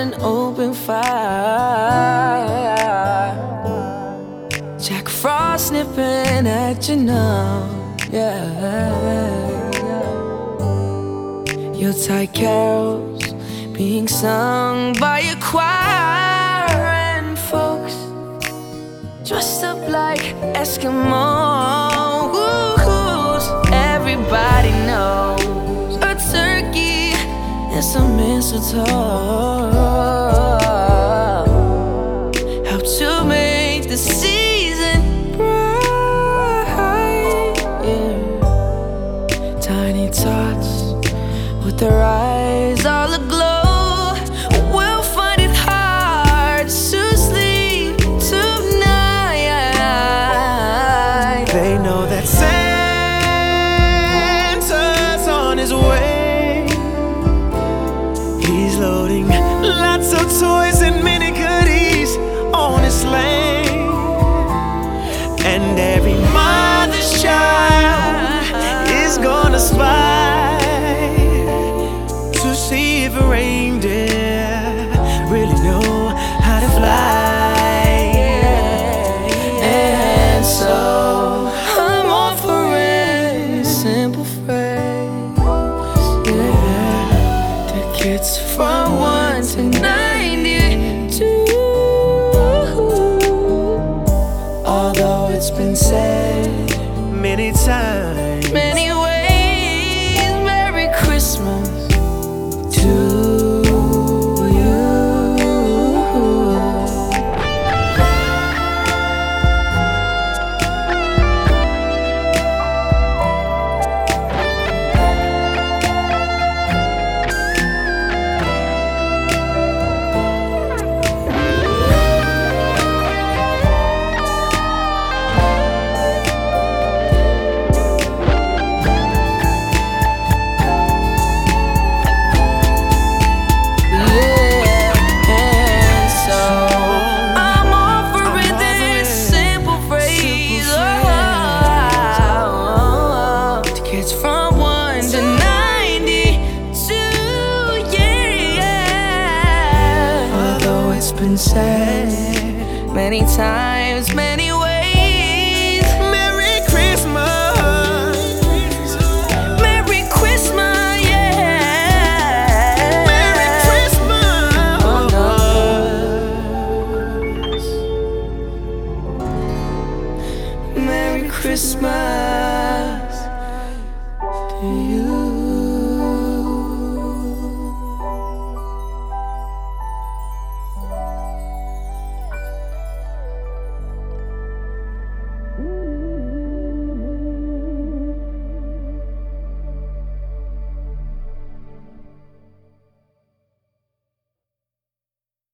an open fire. Jack Frost nipping at your nose, yeah. Yuletide carols being sung by a choir and folks dressed up like Eskimos. Everybody knows a turkey and some mistletoe their eyes all aglow We'll find it hard to sleep tonight. They know that from one to ninety-two. Although it's been said Many times. many been said many times, many ways. Merry Christmas. Merry Christmas, yeah. Merry Christmas. Merry Christmas.